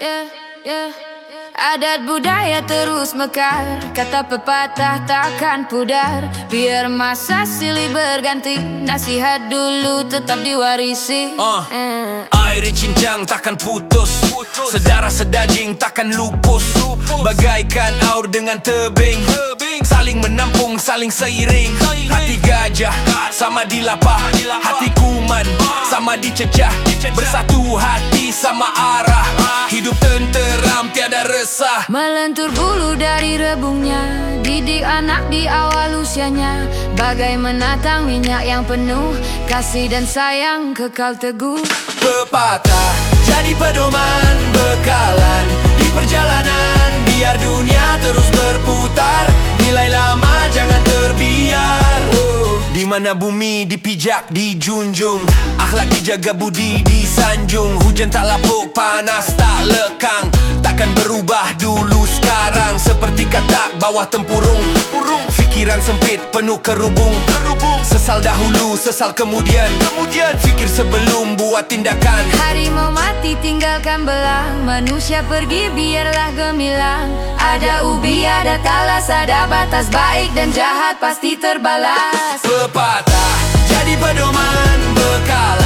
yeah, yeah. Adat budaya terus mekar. Kata pepatah takkan pudar. Biar masa silih berganti. Nasihat dulu tetap diwarisi. Uh, eh. Air cincang takkan putus. Sedara sedajing takkan lupus. Bagaikan aur dengan tebing. Saling menampung, saling seiring. Hati gajah sama dilapah. Hati kuman sama dicecah. Bersatu hati resah Melentur bulu dari rebungnya Didik anak di awal usianya. Bagai menatang minyak yang penuh Kasih dan sayang kekal teguh. Pepatah jadi pedoman bekalan mana bumi dipijak, dijunjung Akhlak dijaga, budi disanjung Hujan tak lapuk, panas tak lekang. Takkan berubah dulu sekarang. Seperti kata bawah tempurung Fikiran sempit, penuh kerubung. Sesal dahulu, sesal kemudian. Kemudian. Fikir sebelum buat tindakan. Hari mau mati tinggalkan belang. Manusia pergi biarlah gemilang. Ada ubi, ada talas, ada batas. Baik dan jahat pasti terbalas. Pepatah jadi pedoman. Bekalan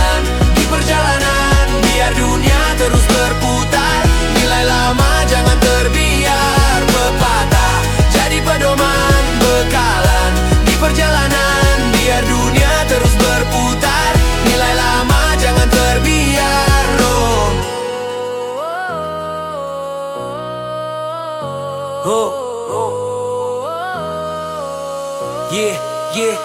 Yeah, yeah.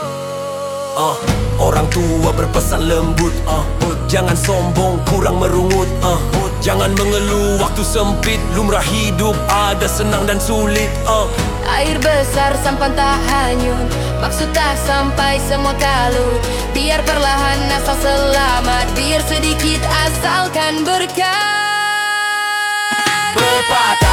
Uh, orang tua berpesan lembut uh, Jangan sombong, kurang merungut uh, Jangan mengeluh waktu sempit Lumrah hidup ada senang dan sulit uh. Air besar sampan tak hanyut Maksud tak sampai semua kalut. Biar perlahan asal selamat Biar sedikit asalkan berkah Pepatah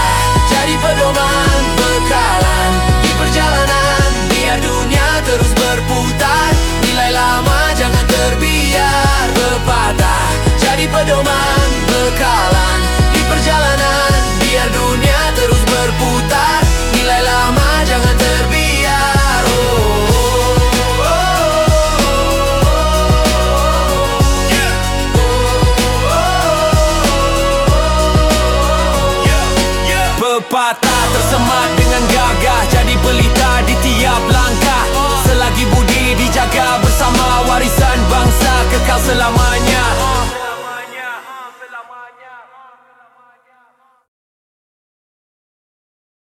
Pepatah tersemat dengan gagah. Jadi pelita di tiap langkah